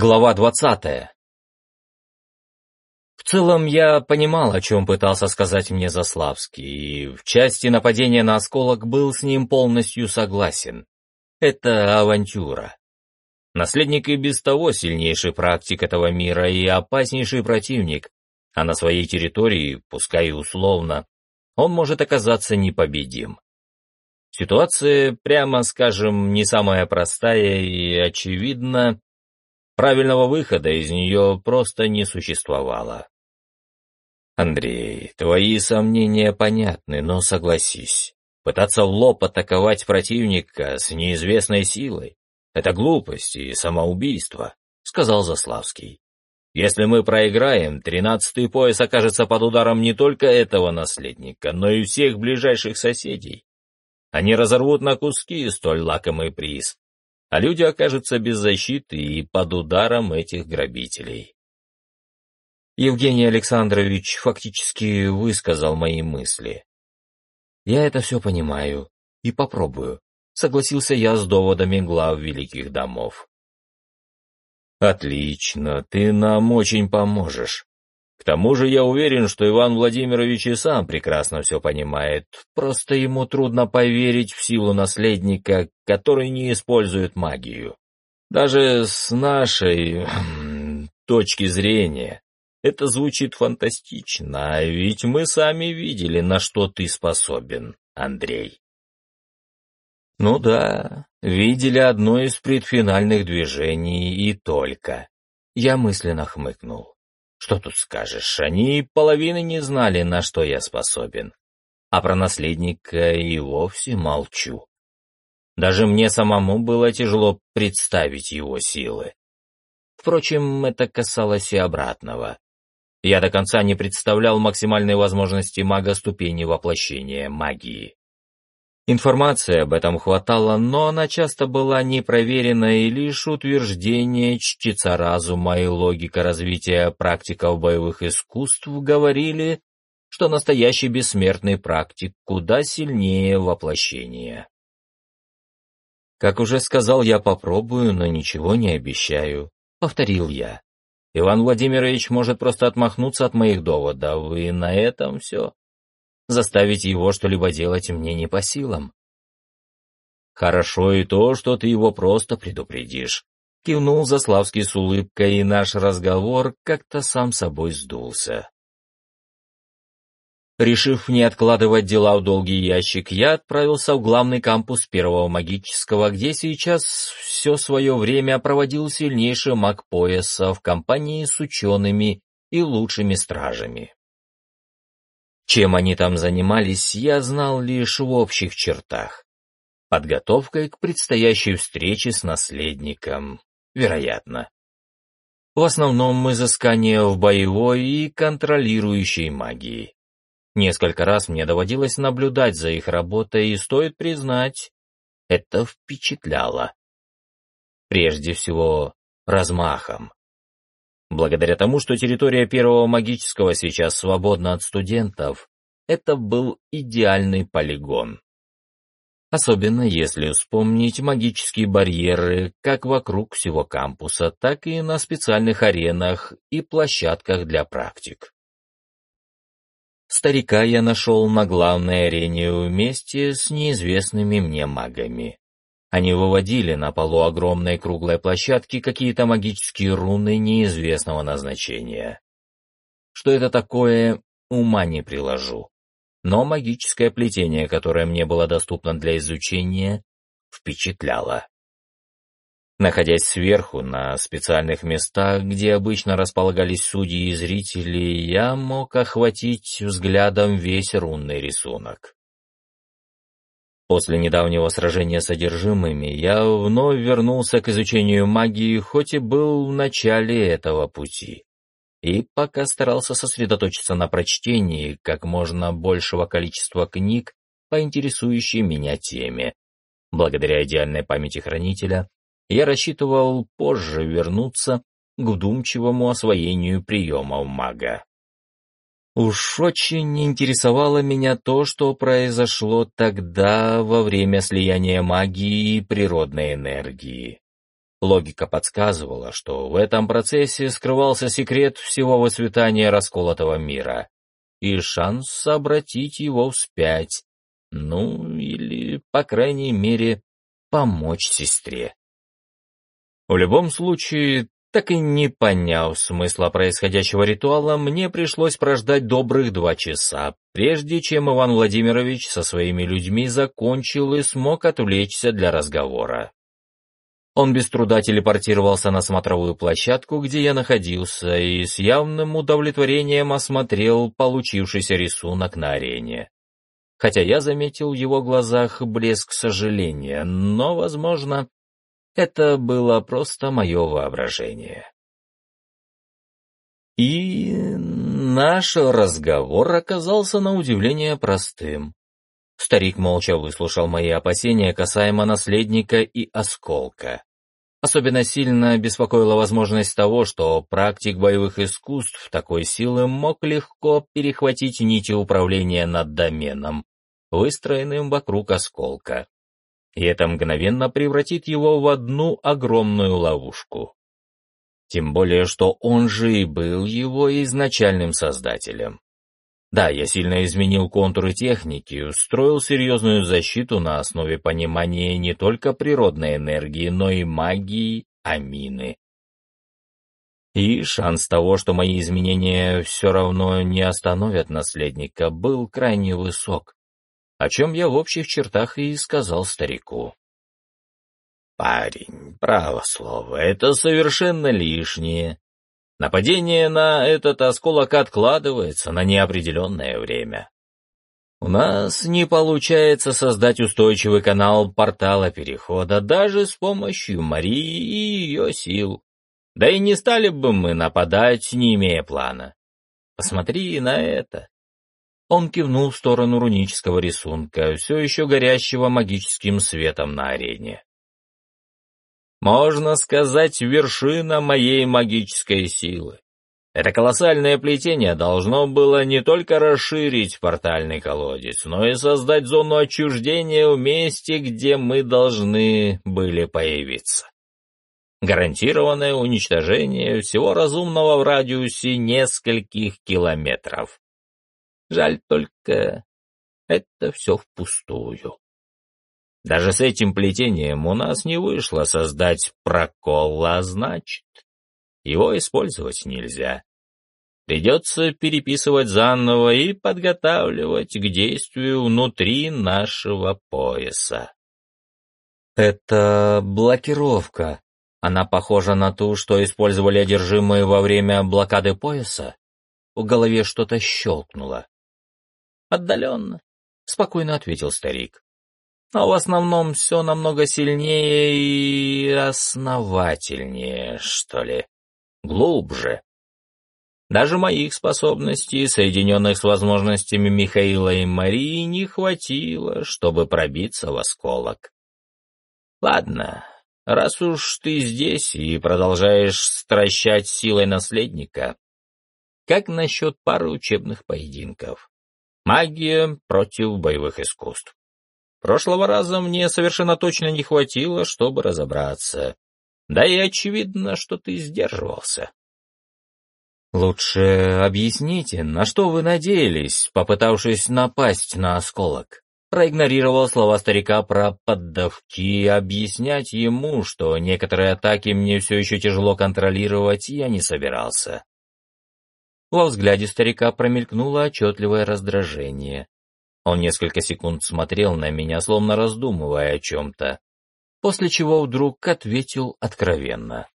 Глава двадцатая. В целом я понимал, о чем пытался сказать мне Заславский, и в части нападения на осколок был с ним полностью согласен. Это авантюра. Наследник и без того сильнейший практик этого мира и опаснейший противник, а на своей территории, пускай и условно, он может оказаться непобедим. Ситуация, прямо скажем, не самая простая и, очевидно, Правильного выхода из нее просто не существовало. Андрей, твои сомнения понятны, но согласись. Пытаться в лоб атаковать противника с неизвестной силой — это глупость и самоубийство, — сказал Заславский. Если мы проиграем, тринадцатый пояс окажется под ударом не только этого наследника, но и всех ближайших соседей. Они разорвут на куски столь лакомый приз, а люди окажутся без защиты и под ударом этих грабителей. Евгений Александрович фактически высказал мои мысли. «Я это все понимаю и попробую», — согласился я с доводами глав великих домов. «Отлично, ты нам очень поможешь. К тому же я уверен, что Иван Владимирович и сам прекрасно все понимает, просто ему трудно поверить в силу наследника, который не использует магию. Даже с нашей точки зрения это звучит фантастично, а ведь мы сами видели, на что ты способен, Андрей. Ну да, видели одно из предфинальных движений и только. Я мысленно хмыкнул. Что тут скажешь, они половины не знали, на что я способен. А про наследника и вовсе молчу. Даже мне самому было тяжело представить его силы. Впрочем, это касалось и обратного. Я до конца не представлял максимальной возможности мага ступени воплощения магии. Информации об этом хватало, но она часто была непроверена, и лишь утверждение чтеца разума и логика развития практиков боевых искусств говорили, что настоящий бессмертный практик куда сильнее воплощения. «Как уже сказал, я попробую, но ничего не обещаю», — повторил я. «Иван Владимирович может просто отмахнуться от моих доводов, и на этом все». Заставить его что-либо делать мне не по силам. Хорошо и то, что ты его просто предупредишь. Кивнул Заславский с улыбкой, и наш разговор как-то сам собой сдулся. Решив не откладывать дела в долгий ящик, я отправился в главный кампус первого магического, где сейчас все свое время проводил сильнейший маг пояса в компании с учеными и лучшими стражами. Чем они там занимались, я знал лишь в общих чертах. Подготовкой к предстоящей встрече с наследником, вероятно. В основном изыскание в боевой и контролирующей магии. Несколько раз мне доводилось наблюдать за их работой, и стоит признать, это впечатляло. Прежде всего, размахом. Благодаря тому, что территория первого магического сейчас свободна от студентов, это был идеальный полигон. Особенно если вспомнить магические барьеры как вокруг всего кампуса, так и на специальных аренах и площадках для практик. Старика я нашел на главной арене вместе с неизвестными мне магами. Они выводили на полу огромной круглой площадки какие-то магические руны неизвестного назначения. Что это такое, ума не приложу. Но магическое плетение, которое мне было доступно для изучения, впечатляло. Находясь сверху, на специальных местах, где обычно располагались судьи и зрители, я мог охватить взглядом весь рунный рисунок. После недавнего сражения с одержимыми я вновь вернулся к изучению магии, хоть и был в начале этого пути. И пока старался сосредоточиться на прочтении как можно большего количества книг по интересующей меня теме. Благодаря идеальной памяти хранителя, я рассчитывал позже вернуться к вдумчивому освоению приемов мага. Уж очень интересовало меня то, что произошло тогда во время слияния магии и природной энергии. Логика подсказывала, что в этом процессе скрывался секрет всего высветания расколотого мира и шанс обратить его вспять, ну или, по крайней мере, помочь сестре. В любом случае, так и не поняв смысла происходящего ритуала, мне пришлось прождать добрых два часа, прежде чем Иван Владимирович со своими людьми закончил и смог отвлечься для разговора. Он без труда телепортировался на смотровую площадку, где я находился, и с явным удовлетворением осмотрел получившийся рисунок на арене. Хотя я заметил в его глазах блеск сожаления, но, возможно, это было просто мое воображение. И наш разговор оказался на удивление простым. Старик молча выслушал мои опасения касаемо наследника и осколка. Особенно сильно беспокоила возможность того, что практик боевых искусств такой силы мог легко перехватить нити управления над доменом, выстроенным вокруг осколка и это мгновенно превратит его в одну огромную ловушку. Тем более, что он же и был его изначальным создателем. Да, я сильно изменил контуры техники, устроил серьезную защиту на основе понимания не только природной энергии, но и магии амины. И шанс того, что мои изменения все равно не остановят наследника, был крайне высок о чем я в общих чертах и сказал старику. «Парень, право слово, это совершенно лишнее. Нападение на этот осколок откладывается на неопределенное время. У нас не получается создать устойчивый канал портала перехода даже с помощью Марии и ее сил. Да и не стали бы мы нападать, не имея плана. Посмотри на это. Он кивнул в сторону рунического рисунка, все еще горящего магическим светом на арене. Можно сказать, вершина моей магической силы. Это колоссальное плетение должно было не только расширить портальный колодец, но и создать зону отчуждения в месте, где мы должны были появиться. Гарантированное уничтожение всего разумного в радиусе нескольких километров. Жаль только, это все впустую. Даже с этим плетением у нас не вышло создать прокол, а значит, его использовать нельзя. Придется переписывать заново и подготавливать к действию внутри нашего пояса. Это блокировка. Она похожа на ту, что использовали одержимые во время блокады пояса? В голове что-то щелкнуло. «Отдаленно», — спокойно ответил старик. «Но в основном все намного сильнее и основательнее, что ли, глубже. Даже моих способностей, соединенных с возможностями Михаила и Марии, не хватило, чтобы пробиться в осколок. Ладно, раз уж ты здесь и продолжаешь стращать силой наследника, как насчет пары учебных поединков? Магия против боевых искусств. Прошлого раза мне совершенно точно не хватило, чтобы разобраться. Да и очевидно, что ты сдерживался. Лучше объясните, на что вы надеялись, попытавшись напасть на осколок? Проигнорировал слова старика про поддавки объяснять ему, что некоторые атаки мне все еще тяжело контролировать, я не собирался. Во взгляде старика промелькнуло отчетливое раздражение. Он несколько секунд смотрел на меня, словно раздумывая о чем-то, после чего вдруг ответил откровенно.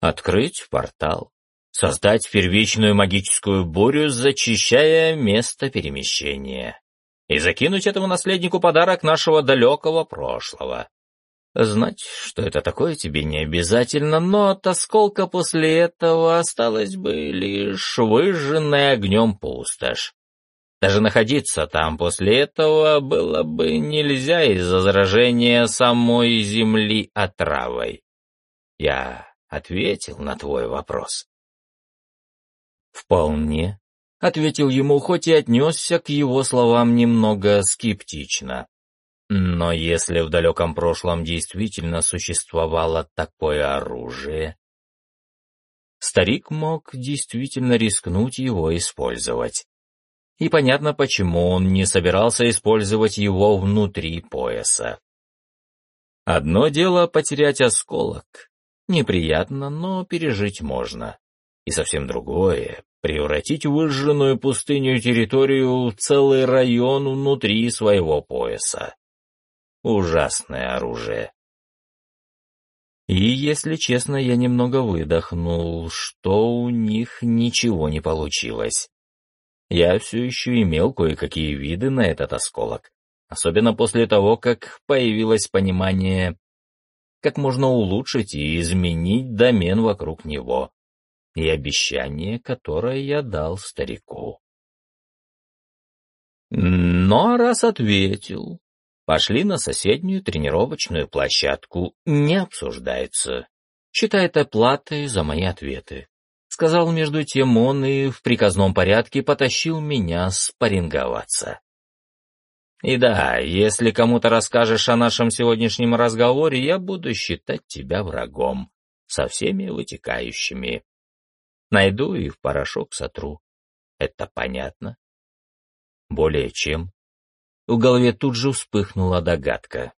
«Открыть портал, создать первичную магическую бурю, зачищая место перемещения, и закинуть этому наследнику подарок нашего далекого прошлого. Знать, что это такое, тебе не обязательно, но от осколка после этого осталось бы лишь выжженная огнем пустошь. Даже находиться там после этого было бы нельзя из-за заражения самой земли отравой. Я ответил на твой вопрос. «Вполне», — ответил ему, хоть и отнесся к его словам немного скептично. Но если в далеком прошлом действительно существовало такое оружие, старик мог действительно рискнуть его использовать. И понятно, почему он не собирался использовать его внутри пояса. Одно дело потерять осколок. Неприятно, но пережить можно. И совсем другое — превратить выжженную пустыню территорию в целый район внутри своего пояса. Ужасное оружие. И, если честно, я немного выдохнул, что у них ничего не получилось. Я все еще имел кое-какие виды на этот осколок, особенно после того, как появилось понимание, как можно улучшить и изменить домен вокруг него, и обещание, которое я дал старику. Но раз ответил, Пошли на соседнюю тренировочную площадку. Не обсуждается. Считает оплатой за мои ответы. Сказал между тем он и в приказном порядке потащил меня спарринговаться. И да, если кому-то расскажешь о нашем сегодняшнем разговоре, я буду считать тебя врагом, со всеми вытекающими. Найду и в порошок сотру. Это понятно? Более чем. В голове тут же вспыхнула догадка.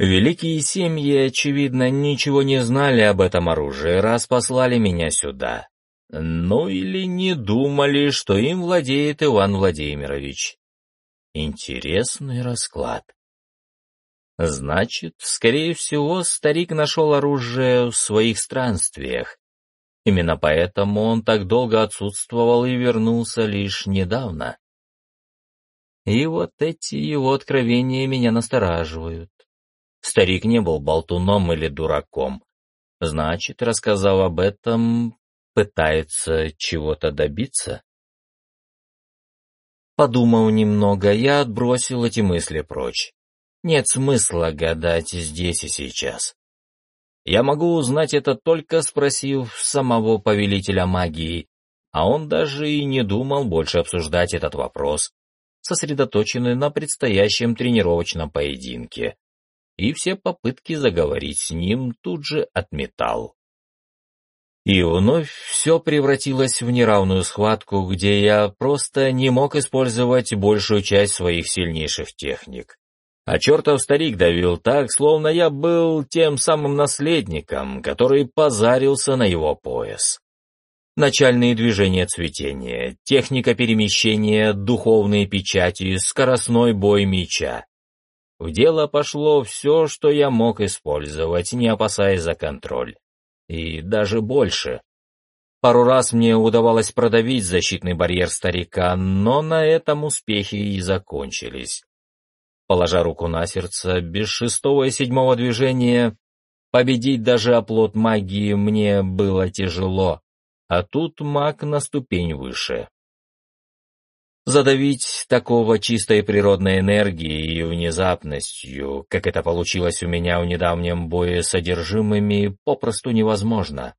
Великие семьи, очевидно, ничего не знали об этом оружии, раз послали меня сюда. Ну или не думали, что им владеет Иван Владимирович. Интересный расклад. Значит, скорее всего, старик нашел оружие в своих странствиях. Именно поэтому он так долго отсутствовал и вернулся лишь недавно. И вот эти его откровения меня настораживают. Старик не был болтуном или дураком. Значит, рассказав об этом, пытается чего-то добиться? Подумав немного, я отбросил эти мысли прочь. Нет смысла гадать здесь и сейчас. Я могу узнать это только спросив самого повелителя магии, а он даже и не думал больше обсуждать этот вопрос, сосредоточены на предстоящем тренировочном поединке, и все попытки заговорить с ним тут же отметал. И вновь все превратилось в неравную схватку, где я просто не мог использовать большую часть своих сильнейших техник. А чертов старик давил так, словно я был тем самым наследником, который позарился на его пояс начальные движения цветения, техника перемещения, духовные печати, скоростной бой меча. В дело пошло все, что я мог использовать, не опасаясь за контроль. И даже больше. Пару раз мне удавалось продавить защитный барьер старика, но на этом успехи и закончились. Положа руку на сердце, без шестого и седьмого движения, победить даже оплот магии мне было тяжело, а тут маг на ступень выше. Задавить такого чистой природной энергией и внезапностью, как это получилось у меня в недавнем бое с одержимыми, попросту невозможно.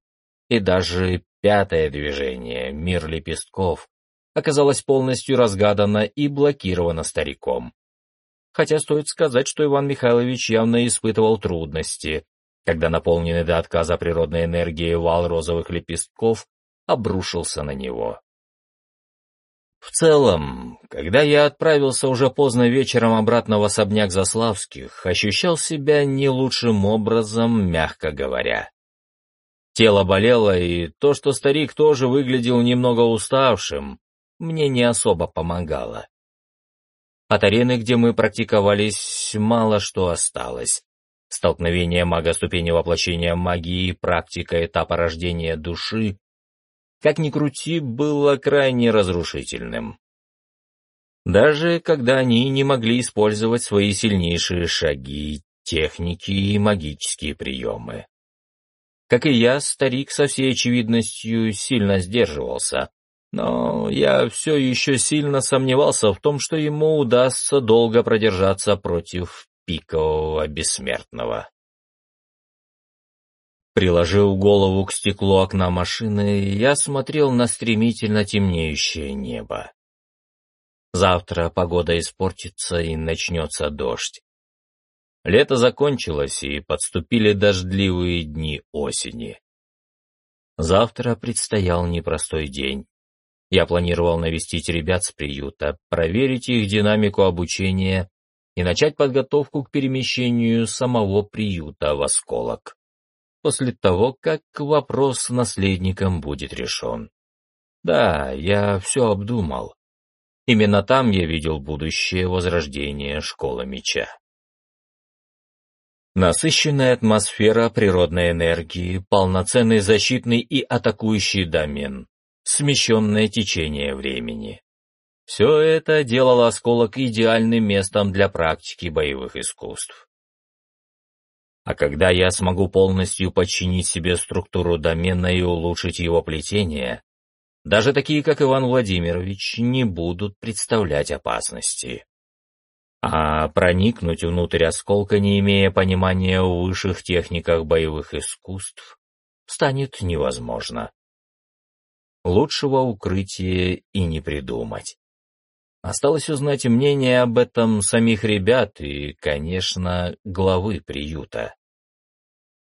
И даже пятое движение, мир лепестков, оказалось полностью разгадано и блокировано стариком. Хотя стоит сказать, что Иван Михайлович явно испытывал трудности, когда наполненный до отказа природной энергией вал розовых лепестков обрушился на него. В целом, когда я отправился уже поздно вечером обратно в особняк Заславских, ощущал себя не лучшим образом, мягко говоря. Тело болело, и то, что старик тоже выглядел немного уставшим, мне не особо помогало. От арены, где мы практиковались, мало что осталось. Столкновение мага ступени воплощения магии и практика этапа рождения души как ни крути, было крайне разрушительным. Даже когда они не могли использовать свои сильнейшие шаги, техники и магические приемы. Как и я, старик со всей очевидностью сильно сдерживался, но я все еще сильно сомневался в том, что ему удастся долго продержаться против пикового бессмертного. Приложив голову к стеклу окна машины, я смотрел на стремительно темнеющее небо. Завтра погода испортится и начнется дождь. Лето закончилось, и подступили дождливые дни осени. Завтра предстоял непростой день. Я планировал навестить ребят с приюта, проверить их динамику обучения и начать подготовку к перемещению самого приюта в осколок. После того, как вопрос с наследником будет решен. Да, я все обдумал. Именно там я видел будущее возрождение школы меча. Насыщенная атмосфера природной энергии, полноценный защитный и атакующий домен, смещенное течение времени. Все это делало осколок идеальным местом для практики боевых искусств. А когда я смогу полностью подчинить себе структуру домена и улучшить его плетение, даже такие, как Иван Владимирович, не будут представлять опасности. А проникнуть внутрь осколка, не имея понимания в высших техниках боевых искусств, станет невозможно. Лучшего укрытия и не придумать. Осталось узнать мнение об этом самих ребят и, конечно, главы приюта.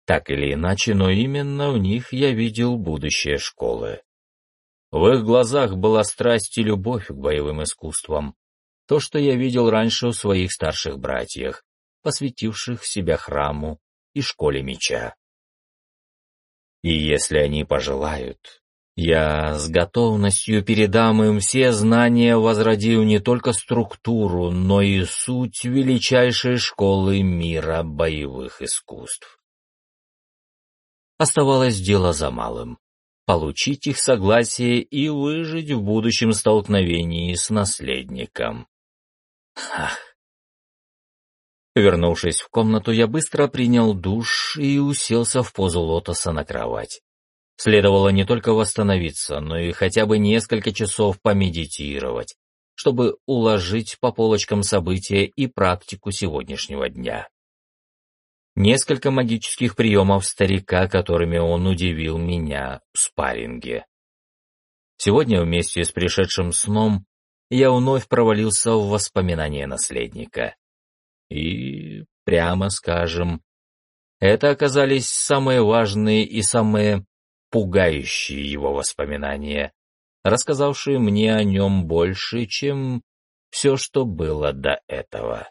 Так или иначе, но именно в них я видел будущее школы. В их глазах была страсть и любовь к боевым искусствам, то, что я видел раньше у своих старших братьев, посвятивших себя храму и школе меча. И если они пожелают, я с готовностью передам им все знания, возродив не только структуру, но и суть величайшей школы мира боевых искусств. Оставалось дело за малым — получить их согласие и выжить в будущем столкновении с наследником. Ах. Вернувшись в комнату, я быстро принял душ и уселся в позу лотоса на кровать. Следовало не только восстановиться, но и хотя бы несколько часов помедитировать, чтобы уложить по полочкам события и практику сегодняшнего дня. Несколько магических приемов старика, которыми он удивил меня в спарринге. Сегодня вместе с пришедшим сном я вновь провалился в воспоминания наследника. И, прямо скажем, это оказались самые важные и самые пугающие его воспоминания, рассказавшие мне о нем больше, чем все, что было до этого.